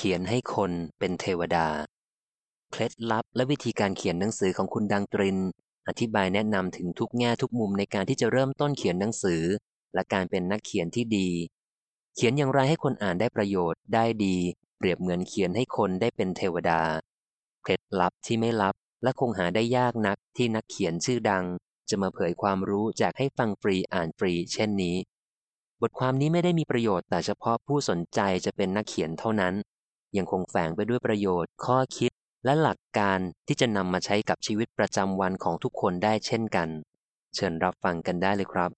เขียนให้คนเป็นเทวดา เคล็ดลับและวิธีการเขียนหนังสือของคุณดังตริน อธิบายแนะนำถึงทุกแง่ทุกมุมในการที่จะเริ่มต้นเขียนหนังสือ และการเป็นนักเขียนที่ดี เขียนอย่างไรให้คนอ่านได้ประโยชน์ได้ดี เปรียบเหมือนเขียนให้คนได้เป็นเทวดา เคล็ดลับที่ไม่ลับและคงหาได้ยากนักที่นักเขียนชื่อดัง จะมาเผยความรู้แจกให้ฟังฟรีอ่านฟรี เช่นนี้ บทความนี้ไม่ได้มีประโยชน์แต่เฉพาะผู้สนใจจะเป็นนักเขียนเท่านั้น ยังคงแฝงไปด้วยประโยชน์ ข้อคิด และหลักการที่จะนำมาใช้กับชีวิตประจำวันของทุกคนได้เช่นกัน เชิญรับฟังกันได้เลยครับ